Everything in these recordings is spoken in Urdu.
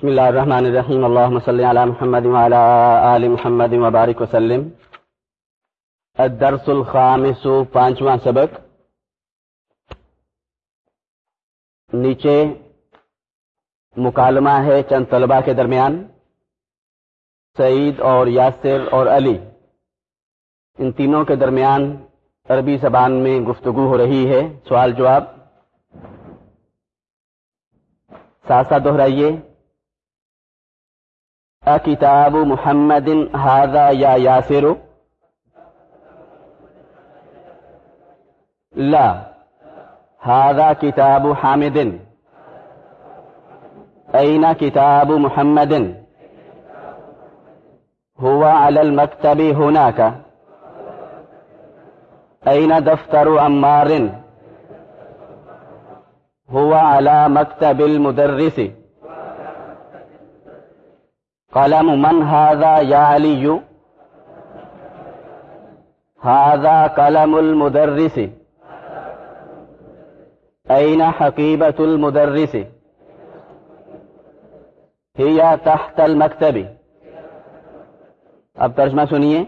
بسم اللہ الرحمن الرحیم. اللہم صلی علی محمد وعلی آل محمد وبارک وسلم. الدرس الخامس، پانچواں سبق. نیچے مکالمہ ہے چند طلبہ کے درمیان. سعید اور یاسر اور علی. ان تینوں کے درمیان عربی زبان میں گفتگو ہو رہی ہے. سوال جواب. ساسا دہرائیے. کتاب محمد هذا یا یاسر؟ لا. هذا كتاب حامد. أين كتاب محمد. هو على المكتب هناك أين دفتر عمار. هو على مكتب المدرس. قلم من هذا يا علي هذا قلم المدرس. أين حقيبة المدرس. هي تحت المكتب اب ترجمہ سنیے.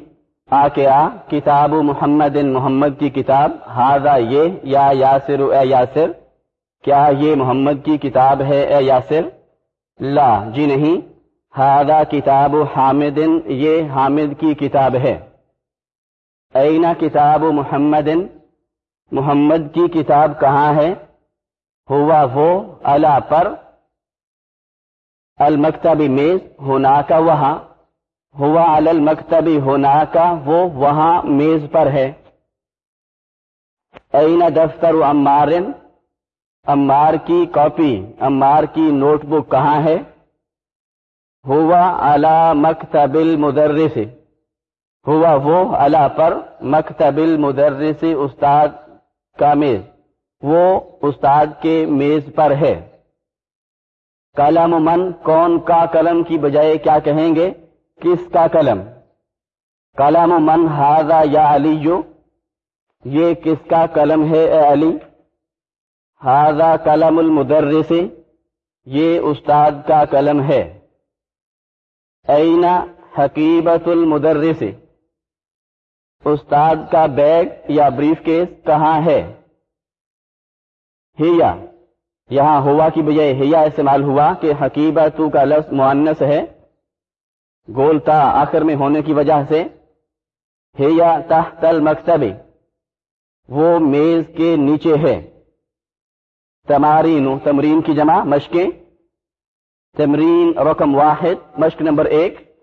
آ کے آ، کتاب محمد محمد کی کتاب. ہاضا یہ، یا یاسر، اے یاسر. کیا یہ محمد کی کتاب ہے، اے یاسر؟ لا جی نہیں. ہاضا کتاب حامد، یہ حامد کی کتاب ہے۔ اینا کتاب محمد محمد کی کتاب کہاں ہے؟ ہوا وہ اللہ پر۔ المکتبی میز ہونا کا وہاں۔ ہوا المکتبی ہونا کا وہ وہاں میز پر ہے۔ این دفتر عمار عمار کی کاپی، عمار کی نوٹ بک کہاں ہے؟ ہوا الا مکتب المدرس۔ ہوا وہ الا پر مکتب المدرس استاد کا میز۔ وہ استاد کے میز پر ہے۔ قلم من کون کا قلم کی بجائے کیا کہیں گے؟ کس کا قلم؟ قلم من ہاضا یا علی؟ یہ کس کا قلم ہے اے علی؟ ہاضا قلم المدرس۔ یہ استاد کا قلم ہے۔ اینا حقیبت المدرس؟ استاد کا بیگ یا بریف کیس کہاں ہے؟ ہیا۔ یہاں ہوا کی بجائے ہیا استعمال ہوا کہ حقیبت کا لفظ معنس ہے۔ گولتا آخر میں ہونے کی وجہ سے۔ ہیا تحت المکتب۔ وہ میز کے نیچے ہے۔ تمارین تمرین کی جمع مشقیں۔ تمرین رقم واحد، مشق نمبر ایک۔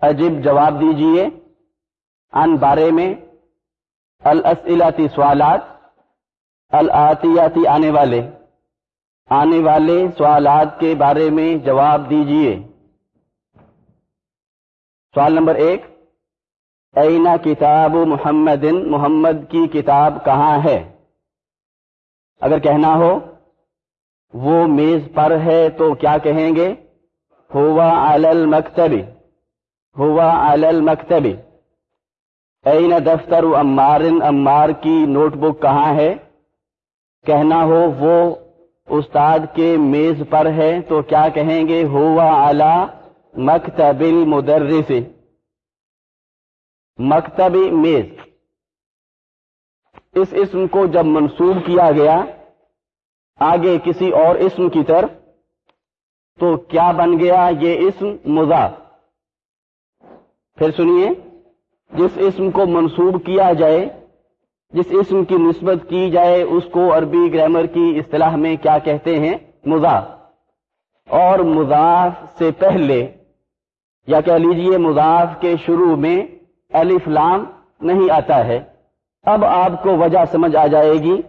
عجیب جواب دیجیے۔ ان بارے میں الاسئلاتی سوالات، الاتیاتی آنے والے۔ آنے والے سوالات کے بارے میں جواب دیجیے۔ سوال نمبر ایک۔ اینا کتاب محمد محمد کی کتاب کہاں ہے؟ اگر کہنا ہو وہ میز پر ہے تو کیا کہیں گے؟ ہوا المکتبی ہوا المکتبی این دفتر عمار عمار کی نوٹ بک کہاں ہے؟ کہنا ہو وہ استاد کے میز پر ہے تو کیا کہیں گے؟ ہوا اعلی مکتب المدرس. مکتبی میز. اس اسم کو جب منسوب کیا گیا آگے کسی اور اسم کی طرف۔ تو کیا بن گیا یہ اسم؟ مضاف۔ پھر سنیے، جس اسم کو منسوب کیا جائے، جس اسم کی نسبت کی جائے، اس کو عربی گرامر کی اصطلاح میں کیا کہتے ہیں؟ مضاف۔ اور مضاف سے پہلے، یا کہہ لیجیے مضاف کے شروع میں الف لام نہیں آتا ہے۔ اب آپ کو وجہ سمجھ آ جائے گی۔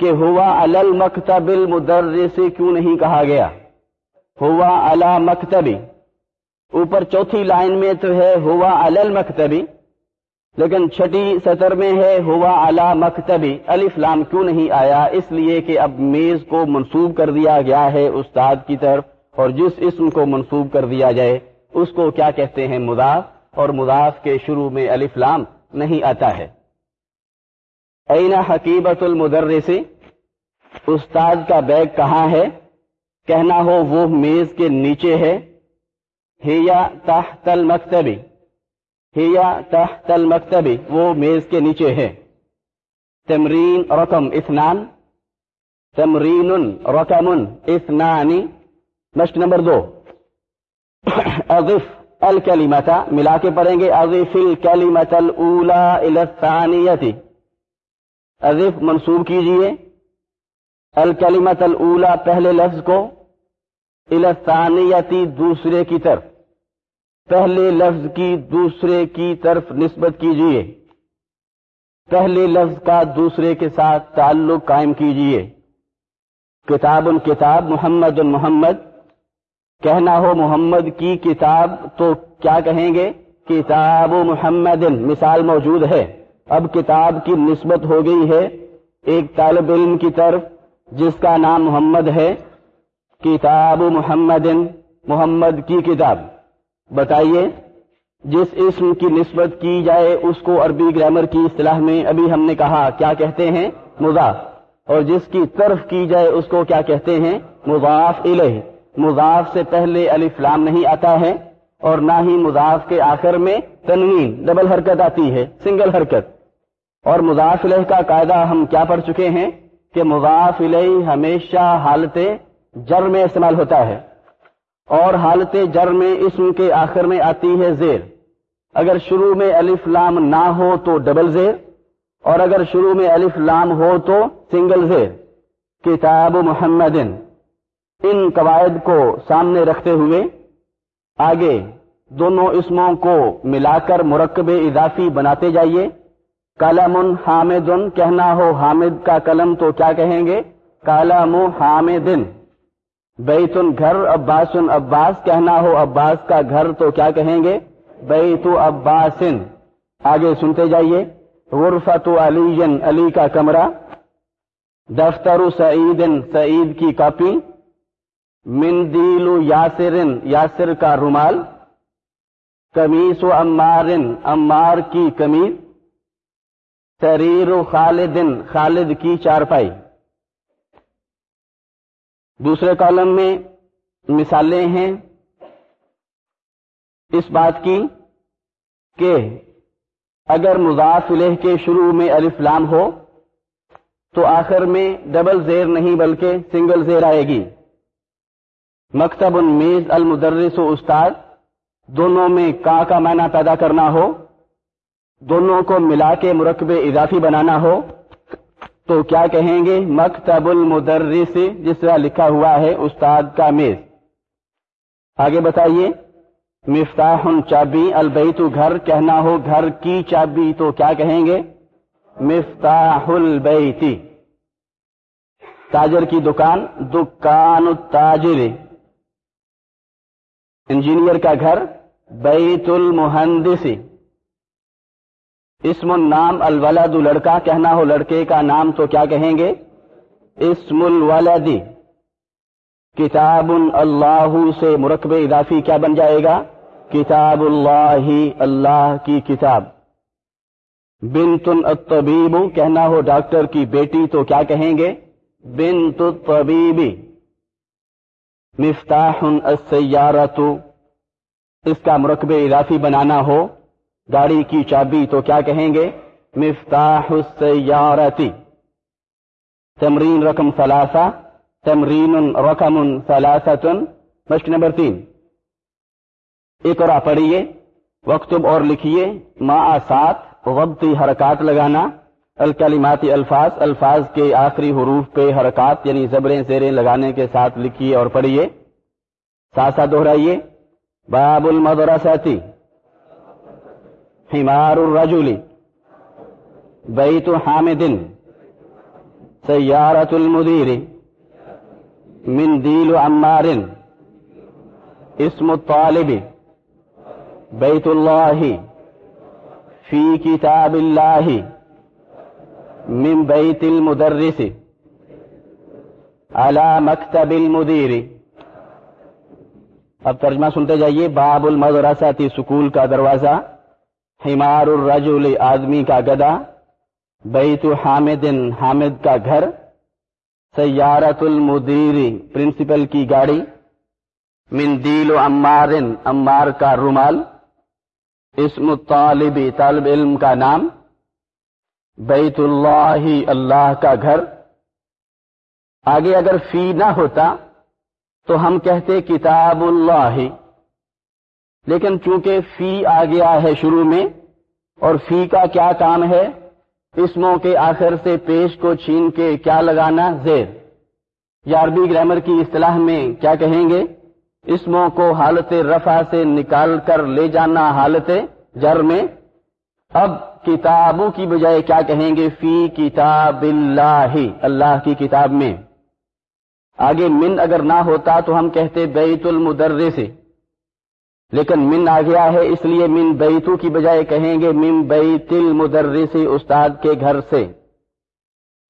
کہ ہوا المکتب المدر سے کیوں نہیں کہا گیا؟ ہوا الا مکتبی اوپر چوتھی لائن میں تو ہے ہوا المکتبی لیکن چھٹی سطر میں ہے ہوا اعلی مکتبی الف لام کیوں نہیں آیا؟ اس لیے کہ اب میز کو منسوب کر دیا گیا ہے استاد کی طرف، اور جس اسم کو منسوب کر دیا جائے، اس کو کیا کہتے ہیں؟ مضاف۔ اور مضاف کے شروع میں الف لام نہیں آتا ہے۔ اینا حقیبت المدرس؟ استاد کا بیگ کہاں ہے؟ کہنا ہو وہ میز کے نیچے ہے۔ ہیا تحت المکتبی ہیا تحت المکتبی وہ میز کے نیچے ہے۔ تمرین رقم اثنان۔ تمرین رقم اثنانی مشق نمبر دو۔ اضف الکلیمتا ملا کے پڑھیں گے۔ اضف الکلیمت الاولا الى الثانیتی اضف منصوب کیجیے۔ الکلیمت الاولا پہلے لفظ کو الثانیتی دوسرے کی طرف۔ پہلے لفظ کی دوسرے کی طرف نسبت کیجیے۔ پہلے لفظ کا دوسرے کے ساتھ تعلق قائم کیجیے۔ کتاب کتاب محمد محمد۔ کہنا ہو محمد کی کتاب تو کیا کہیں گے؟ کتاب محمد، مثال موجود ہے۔ اب کتاب کی نسبت ہو گئی ہے ایک طالب علم کی طرف، جس کا نام محمد ہے۔ کتاب محمد محمد کی کتاب۔ بتائیے، جس اسم کی نسبت کی جائے، اس کو عربی گرامر کی اصطلاح میں ابھی ہم نے کہا، کیا کہتے ہیں؟ مضاف۔ اور جس کی طرف کی جائے، اس کو کیا کہتے ہیں؟ مضاف الہ مضاف سے پہلے الف لام نہیں آتا ہے اور نہ ہی مضاف کے آخر میں تنوین، ڈبل حرکت آتی ہے، سنگل حرکت۔ اور مضاف الہ کا قاعدہ ہم کیا پڑھ چکے ہیں کہ مضاف الہ ہمیشہ حالت جر میں استعمال ہوتا ہے اور حالت جر میں اسم کے آخر میں آتی ہے زیر۔ اگر شروع میں الف لام نہ ہو تو ڈبل زیر، اور اگر شروع میں الف لام ہو تو سنگل زیر۔ کتاب محمد ان قواعد کو سامنے رکھتے ہوئے آگے دونوں اسموں کو ملا کر مرکب اضافی بناتے جائیے۔ کالم حامد کہنا ہو، حامد کا قلم تو کیا کہیں گے؟ کالم حامدن۔ بیت گھر عباس عباس کہنا ہو، عباس کا گھر تو کیا کہیں گے؟ بیت عباسن۔ آگے سنتے جائیے۔ غرفت علی علی کا کمرہ۔ دفتر سعید سعید کی کاپی۔ مندیل یاسر یاسر کا رومال۔ کمیس و امار امار کی کمیز تریر خالد خالد کی چارپائی۔ دوسرے کالم میں مثالیں ہیں اس بات کی کہ اگر مضاف الہ کے شروع میں الف لام ہو تو آخر میں ڈبل زیر نہیں بلکہ سنگل زیر آئے گی۔ مکتب المیز المدرس و استاد، دونوں میں کا کا معنی پیدا کرنا ہو دونوں کو ملا کے مرکب اضافی بنانا ہو، تو کیا کہیں گے؟ مکتب المدرس، جس طرح لکھا ہوا ہے، استاد کا میز۔ آگے بتائیے، مفتاح چابی، البیت گھر، کہنا ہو گھر کی چابی، تو کیا کہیں گے؟ مفتاح البیتی تاجر کی دکان دکان التاجر انجینئر کا گھر، بیت المہندسی اسم النام الولد، لڑکا کہنا ہو لڑکے کا نام تو کیا کہیں گے؟ اسم الولدی کتاب اللہ سے مرکب اضافی کیا بن جائے گا؟ کتاب اللہ اللہ کی کتاب۔ بنت الطبیب کہنا ہو ڈاکٹر کی بیٹی تو کیا کہیں گے؟ بنت الطبیب۔ مفتاح السیارت اس کا مرکب اضافی بنانا ہو۔ گاڑی کی چابی تو کیا کہیں گے؟ مفتاح السیارتی۔ تمرین رقم ثلاثہ تمرین رقم ثلاثتن۔ مشق نمبر تین۔ ایک اور پڑھیے، وقتب اور لکھیے، ما سات وقتی حرکات لگانا۔ الکلماتی الفاظ الفاظ کے آخری حروف پہ حرکات یعنی زبریں زیریں لگانے کے ساتھ لکھیے اور پڑھیے۔ ساتھ ساتھ دوہرائیے باب المدرساتی حمار الرجل. بیت حامد. سیارت المدیر مندیل عمار. اسم الطالب. بیت اللہ فی کتاب اللہ من بیت المدرس. على مکتب المدیر اب ترجمہ سنتے جائیے. باب المدرسہ سکول کا دروازہ. حمار الرجل آدمی کا گدا، بیت حامد حامد کا گھر، سیارت المدیری پرنسپل کی گاڑی من دیل و کا رومال، اسم طالبی طالب علم کا نام، بیت اللہ اللہ کا گھر۔ آگے اگر فی نہ ہوتا تو ہم کہتے کتاب اللہ۔ لیکن چونکہ فی آ گیا ہے شروع میں، اور فی کا کیا کام ہے؟ اسموں کے آخر سے پیش کو چھین کے کیا لگانا؟ زیر۔ یا عربی گرامر کی اصطلاح میں کیا کہیں گے؟ اسموں کو حالت رفع سے نکال کر لے جانا حالت جر میں۔ اب کتابوں کی بجائے کیا کہیں گے؟ فی کتاب اللہ اللہ کی کتاب میں۔ آگے من اگر نہ ہوتا تو ہم کہتے بیت المدرس۔ لیکن من آ گیا ہے اس لیے من بیتو کی بجائے کہیں گے من بیت المدرس استاد کے گھر سے۔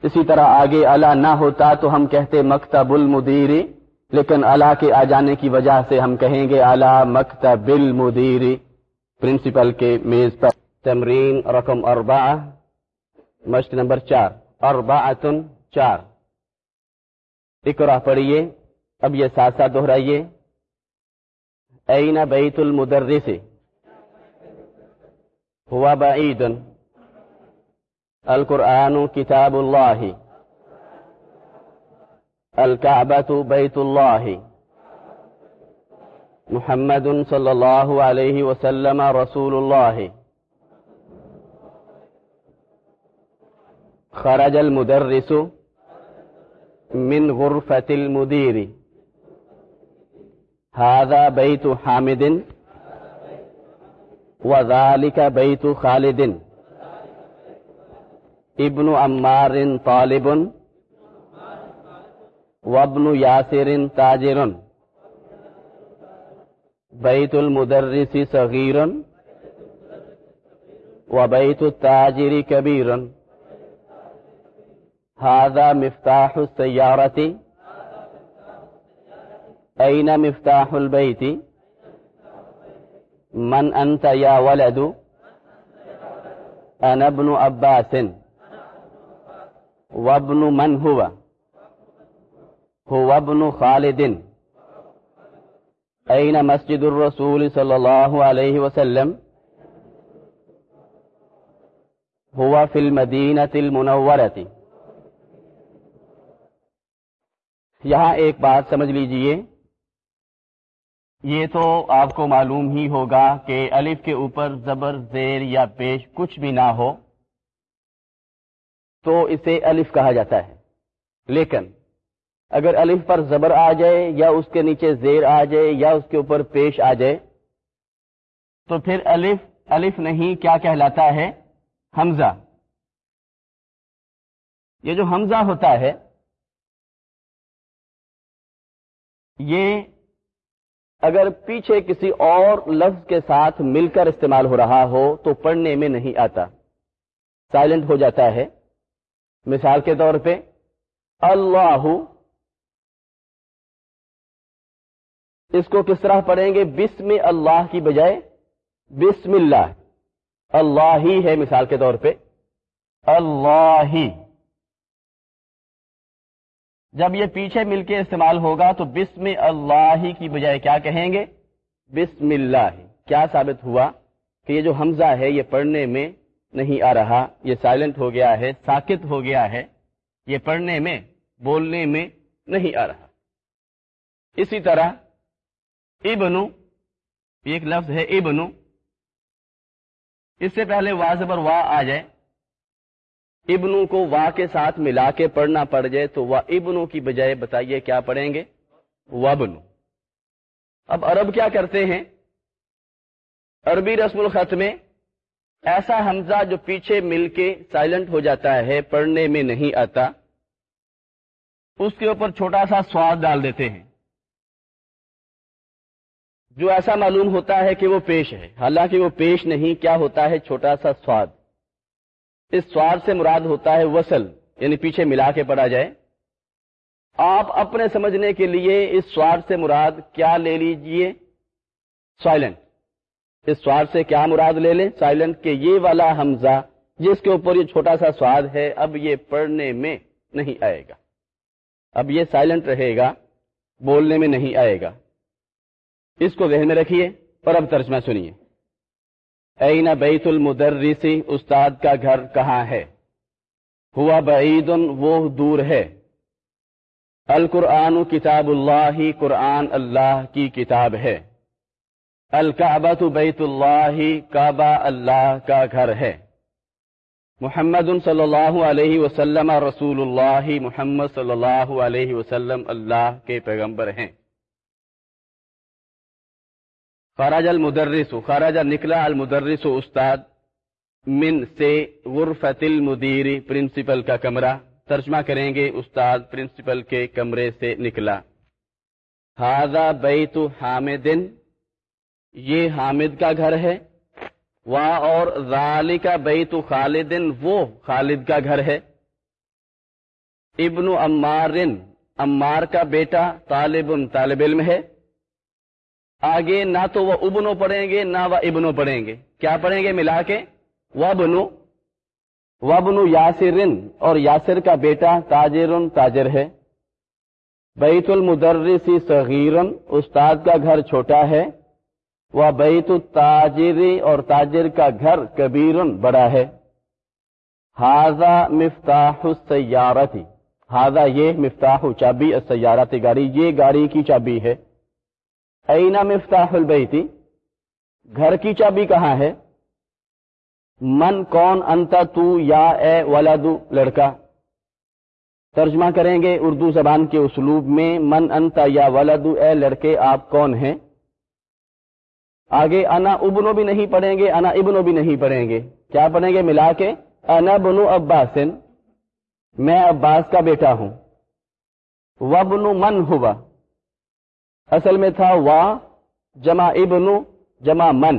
اسی طرح آگے اللہ نہ ہوتا تو ہم کہتے مکتب المدیر، لیکن اللہ کے آ جانے کی وجہ سے ہم کہیں گے اعلی مکتب المدیر۔ پرنسپل کے میز پر۔ تمرین رقم اربا مشق نمبر چار۔ اربا چار۔ اقرا پڑھیے، اب یہ ساتھ ساتھ دہرائیے۔ این بیت المدرس؟ ہوا بعید القرآن کتاب اللہ الکعبۃ بیت اللہ محمد صلی اللہ علیہ وسلم رسول اللہ خرج المدرس من غرفة المدير. هذا بيت حامد. وذلك بيت خالد. ابن عمار طالب. وابن ياسر تاجر. بيت المدرس صغير. وبيت التاجر كبير. هذا مفتاح السيارة. أين مفتاح البيت؟ من أنت يا ولد؟ أنا ابن عباس. وابن من هو؟ هو ابن خالد. أين مسجد الرسول صلى الله عليه وسلم؟ هو في المدينة المنورة. یہاں ایک بات سمجھ لیجیے۔ یہ تو آپ کو معلوم ہی ہوگا کہ الف کے اوپر زبر، زیر یا پیش کچھ بھی نہ ہو، تو اسے الف کہا جاتا ہے۔ لیکن اگر الف پر زبر آ جائے یا اس کے نیچے زیر آ جائے یا اس کے اوپر پیش آ جائے، تو پھر الف الف نہیں کیا کہلاتا ہے؟ حمزہ۔ یہ جو حمزہ ہوتا ہے، یہ اگر پیچھے کسی اور لفظ کے ساتھ مل کر استعمال ہو رہا ہو تو پڑھنے میں نہیں آتا۔ سائلنٹ ہو جاتا ہے۔ مثال کے طور پہ، اللہ۔ اس کو کس طرح پڑھیں گے؟ بسم اللہ کی بجائے بسم اللہ۔ اللہ ہی ہے مثال کے طور پہ۔ اللہ۔ ہی جب یہ پیچھے مل کے استعمال ہوگا تو بسم اللہ کی بجائے کیا کہیں گے؟ بسم اللہ. کیا ثابت ہوا کہ یہ جو حمزہ ہے یہ پڑھنے میں نہیں آ رہا؟ یہ سائلنٹ ہو گیا ہے، ساکت ہو گیا ہے، یہ پڑھنے میں، بولنے میں نہیں آ رہا۔ اسی طرح ابنو ایک لفظ ہے ابنو اس سے پہلے واضح پر وا آ جائے۔ ابنو کو وا کے ساتھ ملا کے پڑھنا پڑ جائے تو وہ ابنو کی بجائے بتائیے کیا پڑھیں گے؟ وبنو اب عرب کیا کرتے ہیں؟ عربی رسم الخط میں ایسا حمزہ جو پیچھے مل کے سائلنٹ ہو جاتا ہے، پڑھنے میں نہیں آتا، اس کے اوپر چھوٹا سا سواد ڈال دیتے ہیں۔ جو ایسا معلوم ہوتا ہے کہ وہ پیش ہے، حالانکہ وہ پیش نہیں، کیا ہوتا ہے؟ چھوٹا سا سواد۔ اس سواد سے مراد ہوتا ہے وصل یعنی پیچھے ملا کے پڑا جائے۔ آپ اپنے سمجھنے کے لیے اس سواد سے مراد کیا لے لیجیے؟ سائلنٹ اس سواد سے کیا مراد لے لیں؟ سائلنٹ کہ یہ والا حمزہ، جس کے اوپر یہ چھوٹا سا سواد ہے، اب یہ پڑھنے میں نہیں آئے گا۔ اب یہ سائلنٹ رہے گا، بولنے میں نہیں آئے گا۔ اس کو ذہن میں رکھیے اور اب ترجمہ سنیے۔ این بیت المدرسی استاد کا گھر کہاں ہے؟ ہوا بعید، وہ دور ہے۔ القرآن کتاب اللہ، قرآن اللہ کی کتاب ہے۔ الکعبۃ بیت اللہ، کعبہ اللہ کا گھر ہے۔ محمد صلی اللہ علیہ وسلم، رسول اللہ محمد صلی اللہ علیہ وسلم، اللہ کے پیغمبر ہیں۔ خراج المدرس، خراج نکلا المدرس استاد من سے غرفت المدیر پرنسپل کا کمرہ۔ ترجمہ کریں گے استاد پرنسپل کے کمرے سے نکلا ہاضا بیت حامدن یہ حامد کا گھر ہے۔ وا اور ذالی کا بیت خالدن وہ خالد کا گھر ہے۔ ابن عمارن عمار کا بیٹا طالب طالب علم ہے۔ آگے نہ تو وہ ابنو پڑھیں گے، نہ وہ ابنو پڑھیں گے۔ کیا پڑھیں گے؟ ملا کے۔ وبنو وبنو یاسرن، اور یاسر کا بیٹا تاجر تاجر ہے۔ بیت المدرسی صغیرن، استاد کا گھر چھوٹا ہے۔ وہ بیت التاجری اور تاجر کا گھر کبیرن، بڑا ہے۔ ہاضا مفتاح السیارتی۔ ہاضا یہ مفتاح چابی سیارتی گاڑی۔ یہ گاڑی کی چابی ہے۔ اینا مفتاح البیتی؟ گھر کی چابی کہاں ہے؟ من کون انت تو یا اے ولادو لڑکا؟ ترجمہ کریں گے اردو زبان کے اسلوب میں من انت یا ولادو اے لڑکے آپ کون ہیں؟ آگے انا ابنو بھی نہیں پڑھیں گے، انا ابنو بھی نہیں پڑھیں گے۔ کیا پڑھیں گے؟ ملا کے انا بنو عباسن، میں عباس کا بیٹا ہوں۔ وبنو من ہوا؟ اصل میں تھا وا، جمع ابنو جمع من۔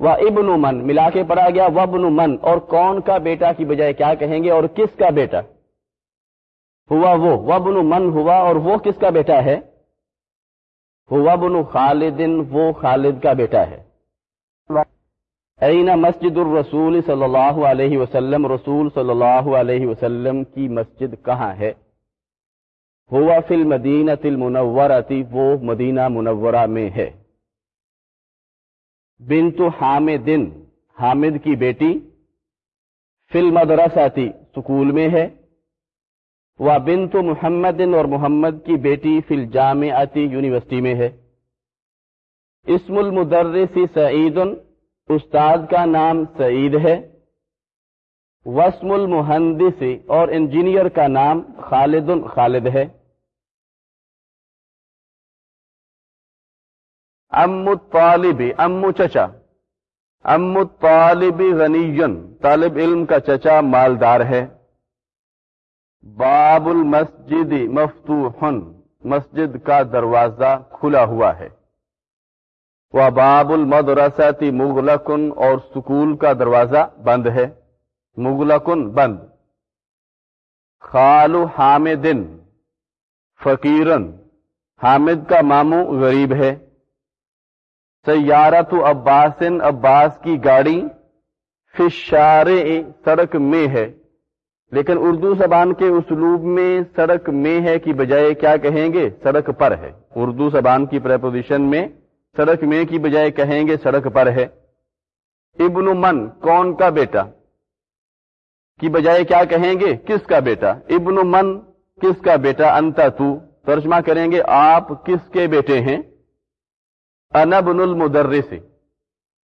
وہ ابن من، ملا کے پڑھا گیا وبن من۔ اور کون کا بیٹا کی بجائے کیا کہیں گے اور کس کا بیٹا؟ ہوا وہ وبن من ہوا اور وہ کس کا بیٹا ہے؟ ہوا بن خالدن وہ خالد کا بیٹا ہے۔ اینا مسجد الرسول صلی اللہ علیہ وسلم، رسول صلی اللہ علیہ وسلم کی مسجد کہاں ہے؟ ہوا فل مدینہ تل وہ مدینہ منورہ میں ہے۔ بنت حامدن حامد کی بیٹی فل مدرساتی سکول میں ہے۔ وہ بنت محمد اور محمد کی بیٹی فل جامعتی یونیورسٹی میں ہے۔ اسم المدرسی سعید، استاد کا نام سعید ہے۔ وسم المحندسی اور انجینئر کا نام خالد خالد ہے۔ ام طالب ام چچا. ام طالب غنی طالب علم کا چچا مالدار ہے. باب المسجد مفتوح. مسجد کا دروازہ کھلا ہوا ہے. وہ باب المدرساتی مغلقن اور سکول کا دروازہ بند ہے. مغلقن بند. خالو حامدن فقیرن حامد کا مامو غریب ہے. سیارت عباسن عباس کی گاڑی فشار سڑک میں ہے۔ لیکن اردو زبان کے اسلوب میں سڑک میں ہے کی بجائے کیا کہیں گے؟ سڑک پر ہے۔ اردو زبان کی پریپوزیشن میں سڑک میں کی بجائے کہیں گے؟ سڑک پر ہے۔ ابن من، کون کا بیٹا؟ کی بجائے کیا کہیں گے؟ کس کا بیٹا؟ ابن من، کس کا بیٹا؟ انتا تو ترجمہ کریں گے آپ کس کے بیٹے ہیں؟ انا بن المدرس،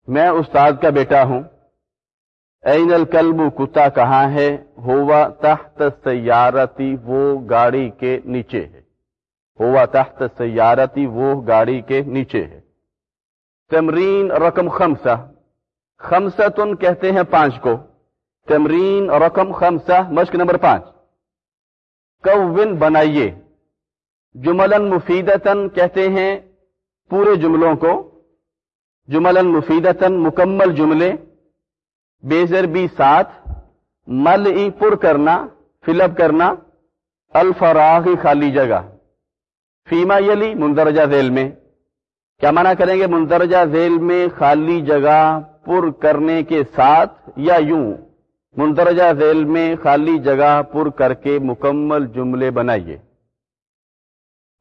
میں استاد کا بیٹا ہوں۔ این الکلب کتا کہاں ہے؟ ہوا تحت سیارتی وہ گاڑی کے نیچے ہے۔ ہوا تحت سیارتی وہ گاڑی کے نیچے ہے۔ تمرین رقم خمسہ۔ خمسہ تن کہتے ہیں پانچ کو۔ تمرین رقم خمسہ، مشق نمبر پانچ۔ کون بنائیے۔ جملن مفیدتن کہتے ہیں پورے جملوں کو جمل مفیدتن مکمل جملے بیزر بی ساتھ مل ای پر کرنا فل اپ کرنا، الفراغ خالی جگہ۔ فیما یلی مندرجہ ذیل میں۔ کیا منع کریں گے؟ مندرجہ ذیل میں خالی جگہ پر کرنے کے ساتھ یا یوں؟ مندرجہ ذیل میں خالی جگہ پر کر کے مکمل جملے بنائیے۔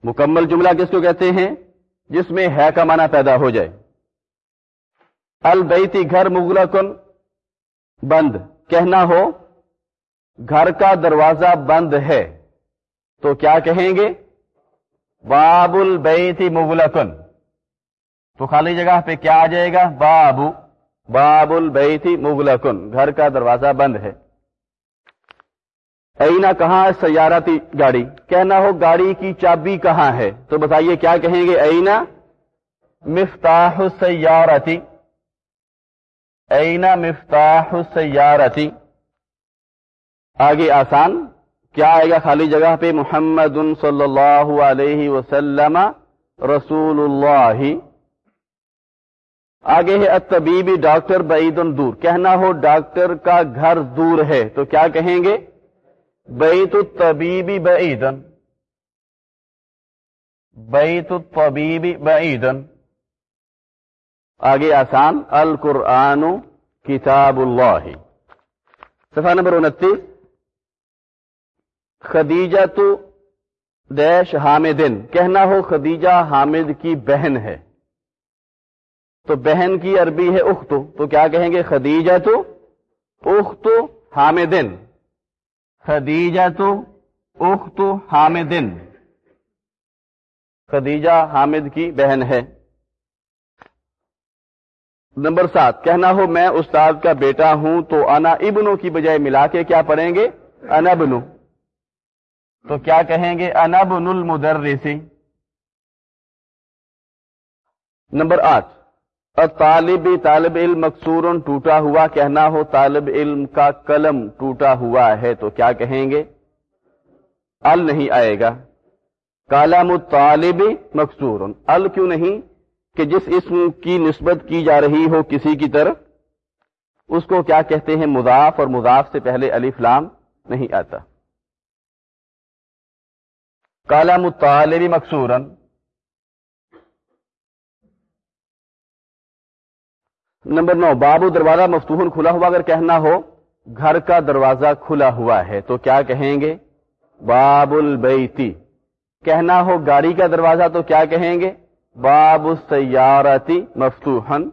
مکمل جملہ کس کو کہتے ہیں؟ جس میں ہے کا معنی پیدا ہو جائے۔ البیتی گھر مغلقن بند۔ کہنا ہو، گھر کا دروازہ بند ہے۔ تو کیا کہیں گے؟ باب البیتی مغلقن تو خالی جگہ پہ کیا آ جائے گا؟ بابو باب البیتی مغلقن گھر کا دروازہ بند ہے۔ اینا کہاں ہے سیارتی گاڑی؟ کہنا ہو گاڑی کی چابی کہاں ہے؟ تو بتائیے کیا کہیں گے؟ اینا مفتاح سیارتی۔ اینا مفتاح سیارتی۔ آگے آسان۔ کیا آئے گا خالی جگہ پہ؟ محمد صلی اللہ علیہ وسلم رسول اللہ آگے ہے الطبیبی ڈاکٹر بعید دور کہنا ہو ڈاکٹر کا گھر دور ہے، تو کیا کہیں گے؟ بیت الطبیبی بعیدن بیت الطبیبی بعیدن آگے آسان. القرآن کتاب اللہ. صفحہ نمبر انتیس. خدیجہ تو دیش حامدن. کہنا ہو خدیجہ حامد کی بہن ہے. تو بہن کی عربی ہے اختو تو کیا کہیں گے؟ خدیجہ تو اختو حامدن. خدیجہ تو اختو حامدن خدیجہ حامد کی بہن ہے۔ نمبر سات، کہنا ہو میں استاد کا بیٹا ہوں تو انا ابنو کی بجائے ملا کے کیا پڑھیں گے؟ انبنو تو کیا کہیں گے؟ انبن المدرسی نمبر آٹھ طالب طالب علم مقصور ٹوٹا ہوا کہنا ہو، طالب علم کا قلم ٹوٹا ہوا ہے تو کیا کہیں گے؟ ال نہیں آئے گا۔ کالم طالب مقصور ال کیوں نہیں؟ کہ جس اسم کی نسبت کی جا رہی ہو کسی کی طرف، اس کو کیا کہتے ہیں؟ مضاف، اور مضاف سے پہلے علی فلام نہیں آتا۔ کالا مطالبی مقصور نمبر نو بابو دروازہ مفتوحن کھلا ہوا اگر کہنا ہو، گھر کا دروازہ کھلا ہوا ہے تو کیا کہیں گے؟ باب البیتی۔ کہنا ہو گاڑی کا دروازہ تو کیا کہیں گے؟ باب السیارتی مفتوحن۔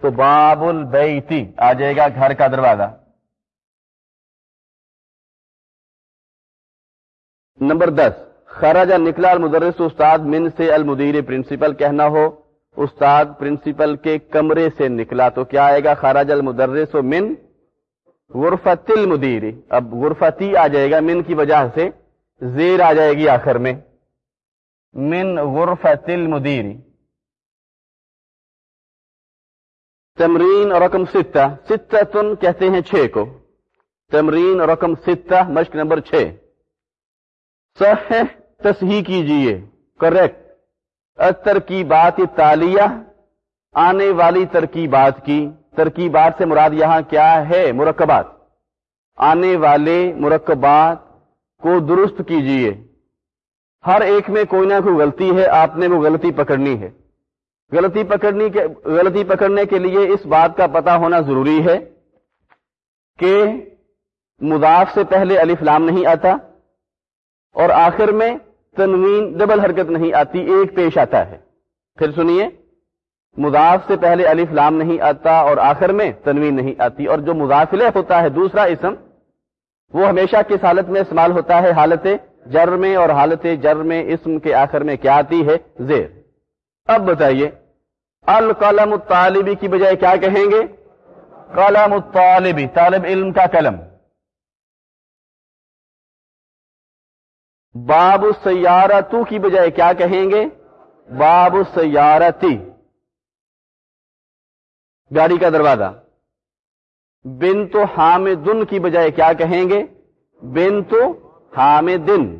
تو باب البیتی، آ جائے گا گھر کا دروازہ۔ نمبر دس خراجہ نکلا المدرس استاد من سے المدیر پرنسپل کہنا ہو استاد پرنسپل کے کمرے سے نکلا تو کیا آئے گا؟ خراج المدرس و من غرفت المدیری اب غرفتی آ جائے گا من کی وجہ سے، زیر آ جائے گی آخر میں۔ من غرفت المدیری تمرین اور رقم ستہ۔ ستہ تن کہتے ہیں چھ کو۔ تمرین اور رقم ستہ، مشق نمبر چھ۔ صح تصحیح کیجیے۔ کریکٹ۔ ترکیبات تالیہ آنے والی ترکیبات کی، ترکیبات سے مراد یہاں کیا ہے؟ مرکبات۔ آنے والے مرکبات کو درست کیجیے۔ ہر ایک میں کوئی نہ کوئی غلطی ہے، آپ نے وہ غلطی پکڑنی ہے۔ غلطی پکڑنی کے، غلطی پکڑنے کے لیے اس بات کا پتا ہونا ضروری ہے کہ مضاف سے پہلے علی فلام نہیں آتا اور آخر میں تنوین ڈبل حرکت نہیں آتی، ایک پیش آتا ہے۔ پھر سنیے، مضاف سے پہلے علی فلام نہیں آتا اور آخر میں تنوین نہیں آتی، اور جو مضافلہ ہوتا ہے دوسرا اسم، وہ ہمیشہ کس حالت میں استعمال ہوتا ہے؟ حالت جر میں، اور حالت جر میں اسم کے آخر میں کیا آتی ہے؟ زیر۔ اب بتائیے، القلم الطالبی کی بجائے کیا کہیں گے؟ قلم الطالبی طالب علم کا قلم۔ باب سیارتو کی بجائے کیا کہیں گے؟ باب سیارتی گاڑی کا دروازہ۔ بن تو حامدن کی بجائے کیا کہیں گے؟ بن تو حامدن۔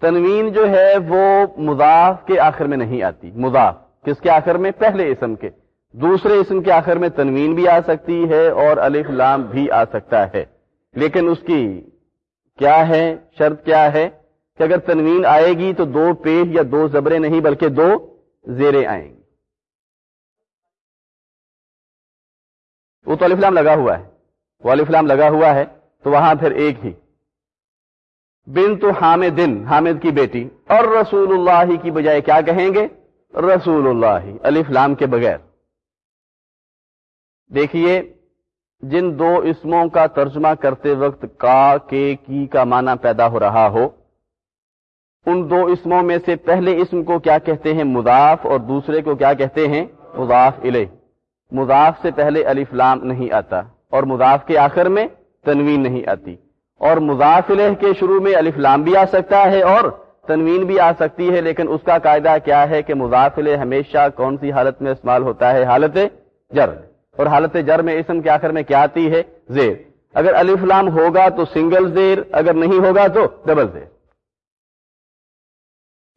تنوین جو ہے وہ مضاف کے آخر میں نہیں آتی۔ مضاف۔ کس کے آخر میں؟ پہلے اسم کے۔ دوسرے اسم کے آخر میں تنوین بھی آ سکتی ہے اور الف لام بھی آ سکتا ہے۔ لیکن اس کی کیا ہے؟ شرط کیا ہے؟ کہ اگر تنوین آئے گی تو دو پیش یا دو زبریں نہیں بلکہ دو زیریں آئیں گی۔ وہ تو علی فلام لگا ہوا ہے۔ وہ علی فلام لگا ہوا ہے تو وہاں پھر ایک ہی۔ بن تو حامدن، حامد کی بیٹی۔ اور رسول اللہ کی بجائے کیا کہیں گے؟ رسول اللہ، الف لام کے بغیر۔ دیکھیے جن دو اسموں کا ترجمہ کرتے وقت کا، کے، کی کا معنی پیدا ہو رہا ہو، ان دو اسموں میں سے پہلے اسم کو کیا کہتے ہیں؟ مضاف، اور دوسرے کو کیا کہتے ہیں؟ مضاف الیہ۔ مضاف سے پہلے الف لام نہیں آتا، اور مضاف کے آخر میں تنوین نہیں آتی۔ اور مضافلہ کے شروع میں الف لام بھی آ سکتا ہے، اور تنوین بھی آ سکتی ہے، لیکن اس کا قاعدہ کیا ہے کہ مضافل ہمیشہ کون سی حالت میں استعمال ہوتا ہے؟ حالت جر۔ اور حالت جر میں اسم کے آخر میں کیا آتی ہے؟ زیر۔ اگر الف لام ہوگا تو سنگل زیر، اگر نہیں ہوگا تو ڈبل زیر۔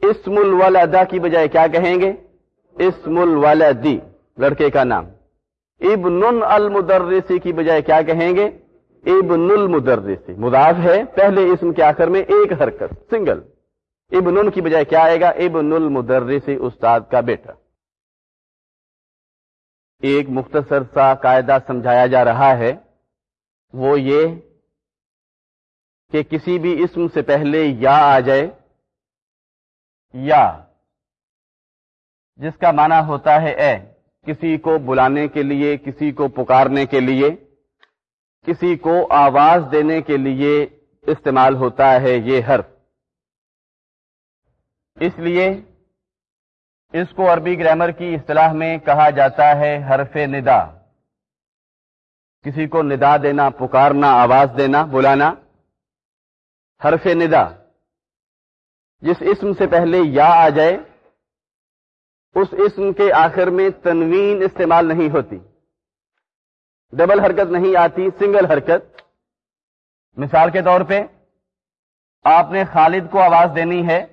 اسم الولدا کی بجائے کیا کہیں گے؟ اسم الولدی، لڑکے کا نام۔ ابن المدرسی کی بجائے کیا کہیں گے؟ ابن المدرسی۔ مضاف ہے، پہلے اسم کے آخر میں ایک حرکت، سنگل۔ ابن کی بجائے کیا آئے گا؟ ابن المدرسی، استاد کا بیٹا۔ ایک مختصر سا قاعدہ سمجھایا جا رہا ہے۔ وہ یہ کہ کسی بھی اسم سے پہلے یا آ جائے یا، جس کا معنی ہوتا ہے اے، کسی کو بلانے کے لیے، کسی کو پکارنے کے لیے، کسی کو آواز دینے کے لیے استعمال ہوتا ہے یہ حرف۔ اس لیے اس کو عربی گرامر کی اصطلاح میں کہا جاتا ہے حرف ندا۔ کسی کو ندا دینا، پکارنا، آواز دینا، بلانا۔ حرف ندا۔ جس اسم سے پہلے یا آ جائے، اس اسم کے آخر میں تنوین استعمال نہیں ہوتی۔ ڈبل حرکت نہیں آتی، سنگل حرکت۔ مثال کے طور پہ، آپ نے خالد کو آواز دینی ہے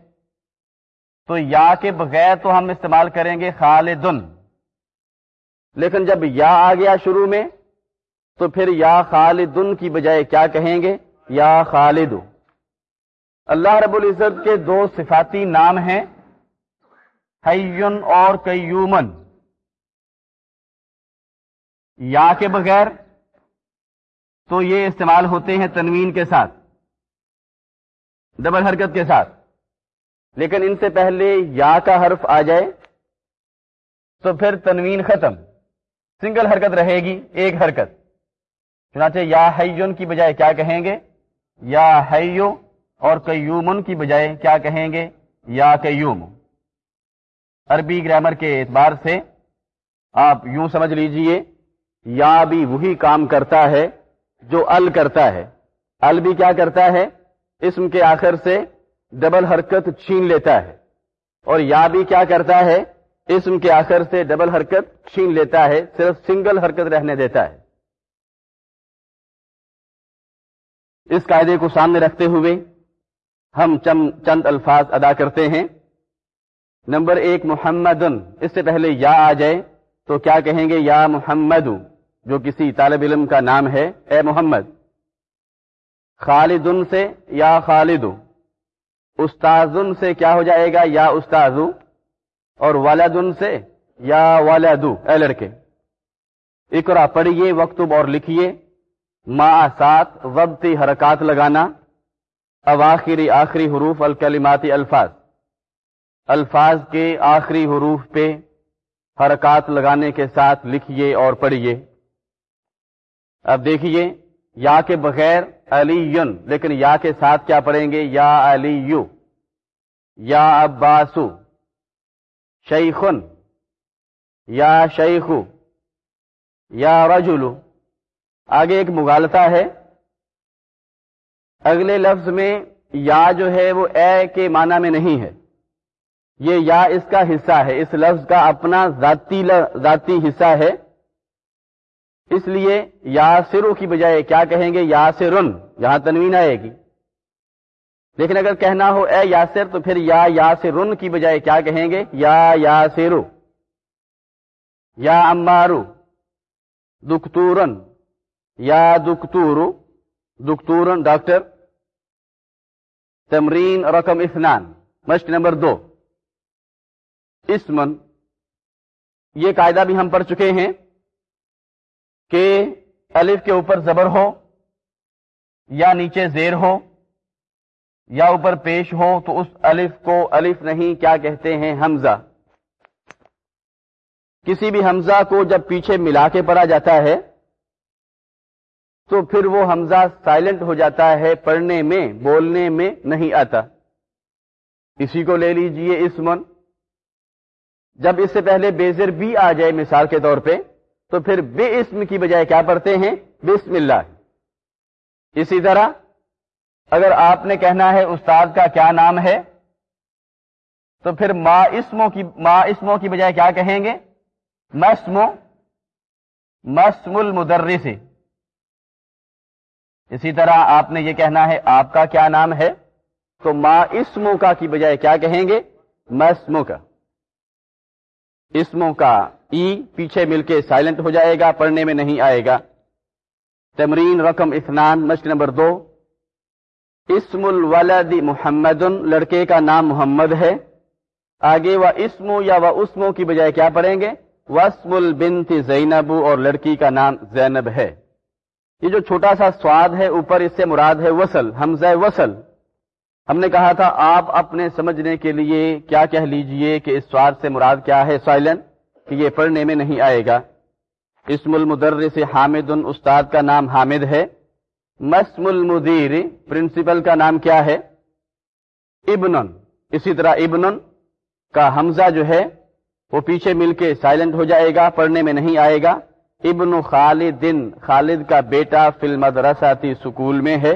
تو یا کے بغیر تو ہم استعمال کریں گے خالدن۔ لیکن جب یا آ گیا شروع میں، تو پھر یا خالدن کی بجائے کیا کہیں گے؟ یا خالد اللہ رب العزت کے دو صفاتی نام ہیں، حیون اور کیومن یا کے بغیر تو یہ استعمال ہوتے ہیں تنوین کے ساتھ ڈبل حرکت کے ساتھ۔ لیکن ان سے پہلے یا کا حرف آ جائے تو پھر تنوین ختم۔ سنگل حرکت رہے گی، ایک حرکت۔ چنانچہ یا حیون کی بجائے کیا کہیں گے؟ یا حیو اور کیومن کی بجائے کیا کہیں گے؟ یا کیوم عربی گرامر کے اعتبار سے آپ یوں سمجھ لیجیے، یا بھی وہی کام کرتا ہے جو ال کرتا ہے۔ ال بھی کیا کرتا ہے؟ اسم کے آخر سے ڈبل حرکت چھین لیتا ہے۔ اور یا بھی کیا کرتا ہے؟ اسم کے آخر سے ڈبل حرکت چھین لیتا ہے، صرف سنگل حرکت رہنے دیتا ہے۔ اس قاعدے کو سامنے رکھتے ہوئے ہم چند الفاظ ادا کرتے ہیں۔ نمبر ایک محمد اس سے پہلے یا آ جائے تو کیا کہیں گے؟ یا محمد، جو کسی طالب علم کا نام ہے۔ اے محمد، خالدن سے یا خالد؟ استاذن سے کیا ہو جائے گا؟ یا استاذ اور والدن سے؟ یا والدو؟ اے لڑکے، اقرا، پڑھیے وقتب اور لکھیے۔ ما سات وبتی حرکات لگانا۔ اواخری آخری حروف، الکلماتی الفاظ۔ الفاظ کے آخری حروف پہ حرکات لگانے کے ساتھ لکھیے اور پڑھیے۔ اب دیکھیے یا کے بغیر علی لیکن یا کے ساتھ کیا پڑھیں گے؟ یا علی یا عباسو، شیخن، یا شیخو، یا رجلو۔ آگے ایک مغالتا ہے۔ اگلے لفظ میں یا جو ہے وہ اے کے معنی میں نہیں ہے۔ یہ یا اس کا حصہ ہے۔ اس لفظ کا اپنا ذاتی ذاتی حصہ ہے۔ اس لیے یا سرو کی بجائے کیا کہیں گے؟ یا سرن یہاں تنوین آئے گی۔ لیکن اگر کہنا ہو اے یاسر، تو پھر یا یا سرن کی بجائے کیا کہیں گے؟ یا یا سیرو یا امارو۔ دکتورن۔ یا دکتورو۔ دکتورن، ڈاکٹر۔ تمرین، رقم اسنان مشق نمبر دو۔ اسمن۔ یہ قاعدہ بھی ہم پڑھ چکے ہیں۔ کہ الف کے اوپر زبر ہو یا نیچے زیر ہو یا اوپر پیش ہو تو اس الف کو الف نہیں کیا کہتے ہیں حمزہ۔ کسی بھی حمزہ کو جب پیچھے ملا کے پڑھا جاتا ہے تو پھر وہ حمزہ سائلنٹ ہو جاتا ہے، پڑھنے میں، بولنے میں نہیں آتا۔ اسی کو لے لیجیے اسمن۔ جب اس سے پہلے بیزر بھی آ جائے مثال کے طور پہ تو پھر بے اسم کی بجائے کیا پڑھتے ہیں؟ بسم اللہ۔ اسی طرح اگر آپ نے کہنا ہے استاد کا کیا نام ہے، تو پھر ما اسموں کی، ما اسموں کی بجائے کیا کہیں گے؟ مسمو مسم المدرسی اسی طرح آپ نے یہ کہنا ہے آپ کا کیا نام ہے؟ تو ما اسموں کا کی بجائے کیا کہیں گے؟ مسمو کا۔ اسموں کا۔ ای پیچھے مل کے سائلنٹ ہو جائے گا، پڑھنے میں نہیں آئے گا۔ تمرین رقم اسنان مشق نمبر دو۔ اسم الولد محمد، لڑکے کا نام محمد ہے۔ آگے وہ اسم یا وہ اسموں کی بجائے کیا پڑھیں گے؟ وسم البنت زینب اور لڑکی کا نام زینب ہے۔ یہ جو چھوٹا سا سواد ہے، اوپر اس سے مراد ہے وصل، حمزہ وصل۔ ہم نے کہا تھا، آپ اپنے سمجھنے کے لیے کیا کہہ لیجیے کہ اس سواد سے مراد کیا ہے؟ سائلن کہ یہ پڑھنے میں نہیں آئے گا۔ اسم المدرس حامد استاد کا نام حامد ہے۔ مسم المدیر پرنسپل کا نام کیا ہے؟ ابن اسی طرح ابن کا حمزہ جو ہے، وہ پیچھے مل کے سائلنٹ ہو جائے گا، پڑھنے میں نہیں آئے گا۔ ابن خالد خالد کا بیٹا فل مدرساتی سکول میں ہے۔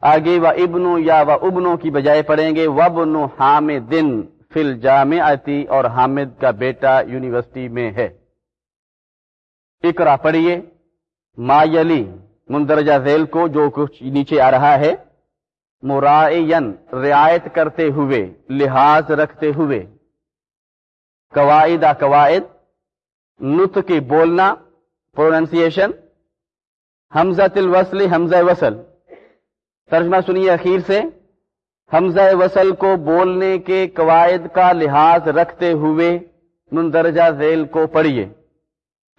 آگے و ابنو یا و ابنوں کی بجائے پڑھیں گے۔ وبن حامد فل جامعتی اور حامد کا بیٹا یونیورسٹی میں ہے۔ اقرا پڑھیے۔ مایلی مندرجہ ذیل کو جو کچھ نیچے آ رہا ہے، مرائین، رعایت کرتے ہوئے، لحاظ رکھتے ہوئے۔ قواعد قواعد۔ نت کی بولنا پروننسیشن حمزہ تل وسل حمزہ وصل۔ ترجمہ سنیے اخیر سے۔ حمزہ وصل کو بولنے کے قواعد کا لحاظ رکھتے ہوئے مندرجہ ذیل کو پڑھیے۔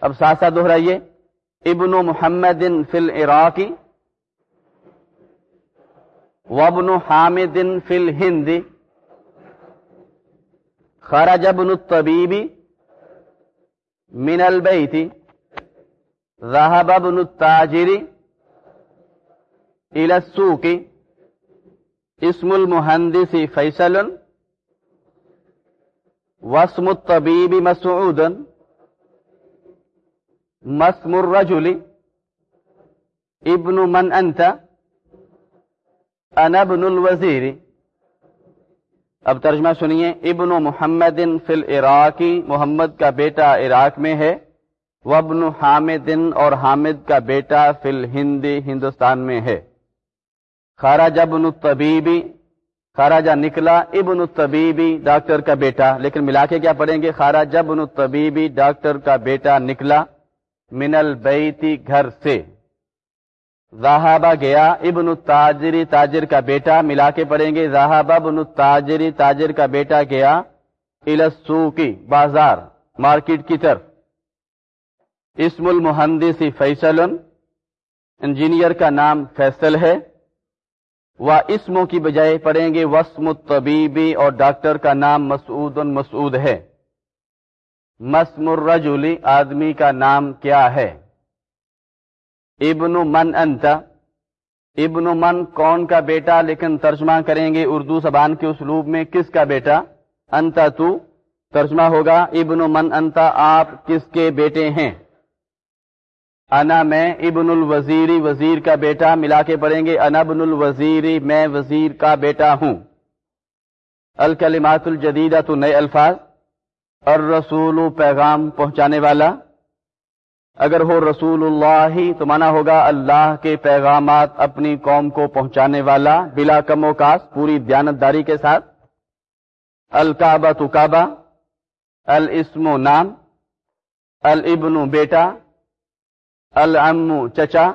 اب ساتھ ساتھ دہرائیے۔ ابن محمد فل عراقی وابن حامد فل ہند خرج ابن الطبیبی من البیت ذهب ابن التاجر الى السوق اسم المهندس فیصل واسم الطبیب مسعود مسم الرجل ابن من انت؟ انا ابن الوزیر. اب ترجمہ سنیے. ابن محمد فی العراقی محمد کا بیٹا عراق میں ہے وابن حامد اور حامد کا بیٹا فی الہند، ہندوستان میں ہے۔ خارج ابن الطبیبی، خارجہ نکلا ابن الطبیبی ڈاکٹر کا بیٹا، لیکن ملا کے کیا پڑھیں گے؟ خارج ابن الطبیبی ڈاکٹر کا بیٹا نکلا من البیتی گھر سے۔ زاہبہ گیا ابن التاجری تاجر کا بیٹا ملا کے پڑھیں گے؟ زاہبہ ابن التاجری تاجر کا بیٹا گیا السوقی بازار، مارکیٹ کی طرف۔ اسم المحندسی فیصل انجینئر کا نام فیصل ہے۔ وہ اسموں کی بجائے پڑھیں گے وسم الطبیبی اور ڈاکٹر کا نام مسعود مسعود ہے۔ مسم الرجلی آدمی کا نام کیا ہے؟ ابن من انت۔ ابن من کون کا بیٹا؟ لیکن ترجمہ کریں گے اردو زبان کے اسلوب میں کس کا بیٹا؟ انت تو ترجمہ ہوگا ابن من انتا آپ کس کے بیٹے ہیں؟ انا میں ابن الوزیری وزیر کا بیٹا ملا کے پڑھیں گے، انا ابن الوزیری میں وزیر کا بیٹا ہوں۔ الکلمات الجدیدہ تو نئے الفاظ۔ اور رسول پیغام پہنچانے والا۔ اگر ہو رسول اللہ ہی تو مانا ہوگا اللہ کے پیغامات اپنی قوم کو پہنچانے والا، بلا کم و کاس، پوری دیانتداری کے ساتھ۔ الکعبہ تو کعبہ۔ الاسم و نام۔ الابن بیٹا۔ العم چچا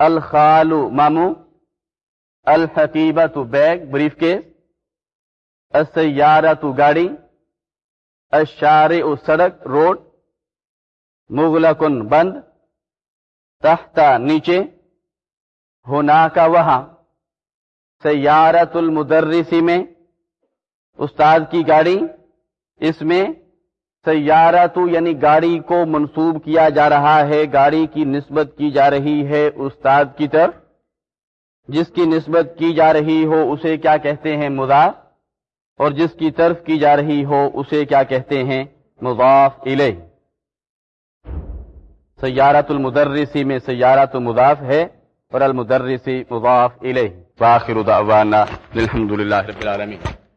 الخال مامو الحقیبہ بیگ، بریف کیس السیارہ تو گاڑی اشار سڑک، روڈ، مغلقن بند، تحتا نیچے ہونا کا وہاں سیارت المدرسی میں، استاد کی گاڑی، اس میں سیارت یعنی گاڑی کو منسوب کیا جا رہا ہے، گاڑی کی نسبت کی جا رہی ہے استاد کی طرف۔ جس کی نسبت کی جا رہی ہو اسے کیا کہتے ہیں؟ مضاف۔ اور جس کی طرف کی جا رہی ہو اسے کیا کہتے ہیں؟ مضاف الیہ۔ سیارت المدرسی میں سیارت مضاف ہے اور المدرسی مضاف الیہ۔ واخر دعوانا الحمد للہ رب العالمین۔